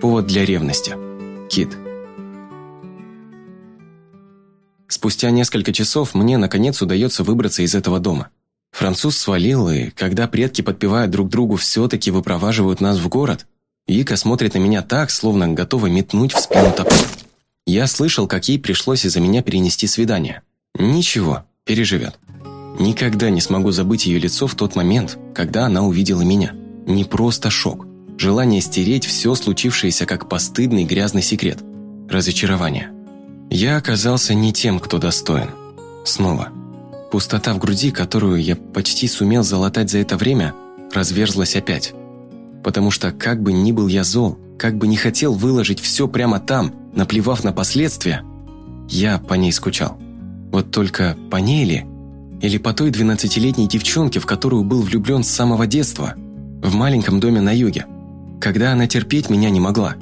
Повод для ревности. Кит. Спустя несколько часов мне, наконец, удается выбраться из этого дома. Француз свалил, и когда предки подпевают друг другу все-таки выпроваживают нас в город, Вика смотрит на меня так, словно готова метнуть в спину топор. Я слышал, как ей пришлось из-за меня перенести свидание. Ничего, переживет. Никогда не смогу забыть ее лицо в тот момент, когда она увидела меня. Не просто шок. Желание стереть все случившееся как постыдный грязный секрет. Разочарование. Я оказался не тем, кто достоин. Снова. Пустота в груди, которую я почти сумел залатать за это время, разверзлась опять. Потому что как бы ни был я зол, как бы не хотел выложить все прямо там, наплевав на последствия, я по ней скучал. Вот только по ней ли? Или по той двенадцатилетней девчонке, в которую был влюблен с самого детства, в маленьком доме на юге, когда она терпеть меня не могла.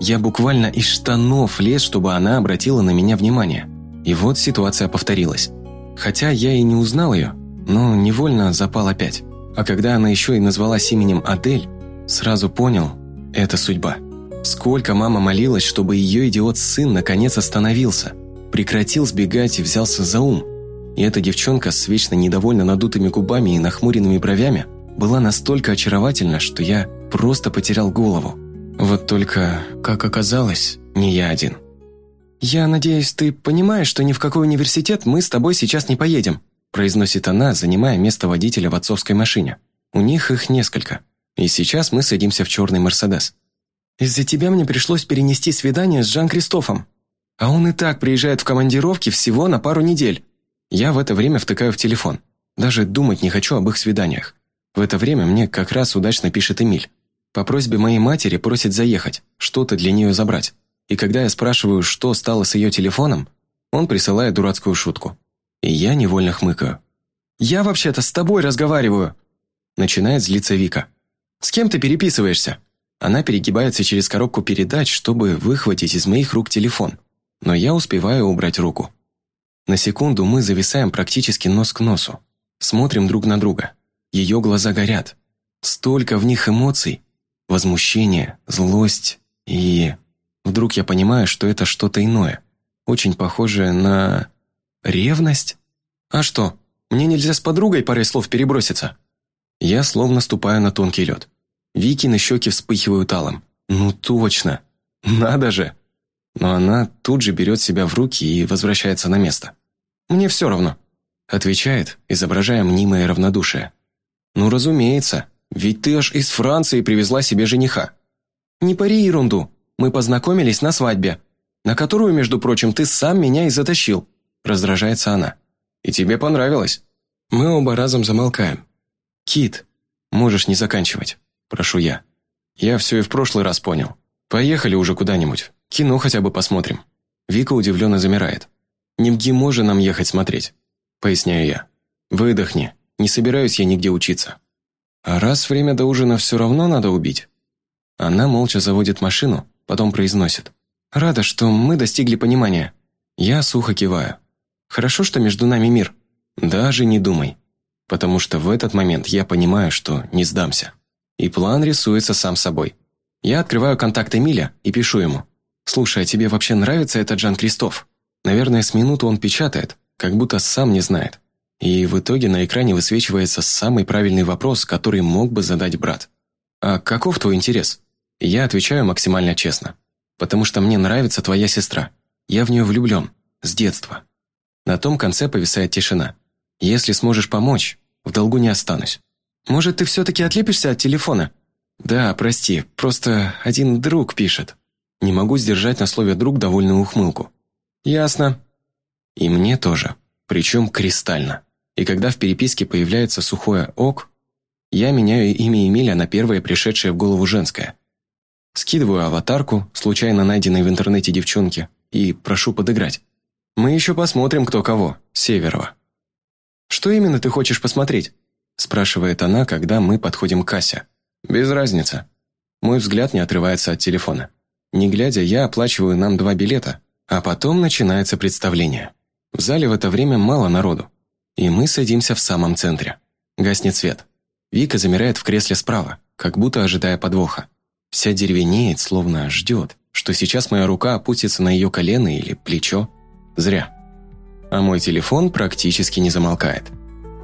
Я буквально из штанов лез, чтобы она обратила на меня внимание. И вот ситуация повторилась. Хотя я и не узнал ее, но невольно запал опять. А когда она еще и назвалась именем Адель, сразу понял – это судьба. Сколько мама молилась, чтобы ее идиот-сын наконец остановился, прекратил сбегать и взялся за ум. И эта девчонка с вечно недовольно надутыми губами и нахмуренными бровями была настолько очаровательна, что я просто потерял голову. Вот только, как оказалось, не я один. «Я надеюсь, ты понимаешь, что ни в какой университет мы с тобой сейчас не поедем», произносит она, занимая место водителя в отцовской машине. У них их несколько. И сейчас мы садимся в черный «Мерседес». «Из-за тебя мне пришлось перенести свидание с Жан-Кристофом. А он и так приезжает в командировки всего на пару недель. Я в это время втыкаю в телефон. Даже думать не хочу об их свиданиях. В это время мне как раз удачно пишет Эмиль. По просьбе моей матери просит заехать, что-то для нее забрать и когда я спрашиваю, что стало с ее телефоном, он присылает дурацкую шутку. И я невольно хмыкаю. «Я вообще-то с тобой разговариваю!» Начинает злиться Вика. «С кем ты переписываешься?» Она перегибается через коробку передач, чтобы выхватить из моих рук телефон. Но я успеваю убрать руку. На секунду мы зависаем практически нос к носу. Смотрим друг на друга. Ее глаза горят. Столько в них эмоций. Возмущение, злость и... Вдруг я понимаю, что это что-то иное, очень похожее на... ревность? А что, мне нельзя с подругой парой слов переброситься? Я словно ступаю на тонкий лед. Викины щеки вспыхивают алым. Ну точно! Надо же! Но она тут же берет себя в руки и возвращается на место. «Мне все равно», — отвечает, изображая мнимое равнодушие. «Ну, разумеется, ведь ты аж из Франции привезла себе жениха». «Не пари ерунду, мы познакомились на свадьбе, на которую, между прочим, ты сам меня и затащил», – раздражается она. «И тебе понравилось?» Мы оба разом замолкаем. «Кит, можешь не заканчивать», – прошу я. «Я все и в прошлый раз понял. Поехали уже куда-нибудь. Кино хотя бы посмотрим». Вика удивленно замирает. «Не в ГИМО же нам ехать смотреть», – поясняю я. «Выдохни, не собираюсь я нигде учиться». «А раз время до ужина все равно надо убить?» Она молча заводит машину, потом произносит. «Рада, что мы достигли понимания». Я сухо киваю. «Хорошо, что между нами мир». «Даже не думай». Потому что в этот момент я понимаю, что не сдамся. И план рисуется сам собой. Я открываю контакт Эмиля и пишу ему. «Слушай, а тебе вообще нравится этот Жан Кристоф?» Наверное, с минуту он печатает, как будто сам не знает. И в итоге на экране высвечивается самый правильный вопрос, который мог бы задать брат. «А каков твой интерес?» Я отвечаю максимально честно. Потому что мне нравится твоя сестра. Я в нее влюблен. С детства. На том конце повисает тишина. Если сможешь помочь, в долгу не останусь. Может, ты все-таки отлепишься от телефона? Да, прости, просто один друг пишет. Не могу сдержать на слове «друг» довольную ухмылку. Ясно. И мне тоже. Причем кристально. И когда в переписке появляется сухое «ок», я меняю имя Эмиля на первое пришедшее в голову женское. Скидываю аватарку, случайно найденной в интернете девчонки, и прошу подыграть. Мы еще посмотрим, кто кого, Северова. «Что именно ты хочешь посмотреть?» спрашивает она, когда мы подходим к кассе. «Без разницы». Мой взгляд не отрывается от телефона. Не глядя, я оплачиваю нам два билета, а потом начинается представление. В зале в это время мало народу, и мы садимся в самом центре. Гаснет свет. Вика замирает в кресле справа, как будто ожидая подвоха. Вся деревенеет, словно ждет, что сейчас моя рука опустится на ее колено или плечо. Зря. А мой телефон практически не замолкает.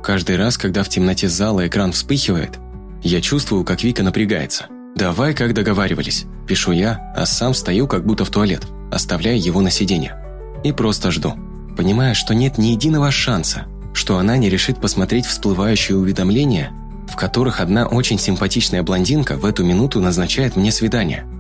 Каждый раз, когда в темноте зала экран вспыхивает, я чувствую, как Вика напрягается. «Давай, как договаривались», – пишу я, а сам стою как будто в туалет, оставляя его на сиденье. И просто жду, понимая, что нет ни единого шанса, что она не решит посмотреть всплывающие уведомления, в которых одна очень симпатичная блондинка в эту минуту назначает мне свидание –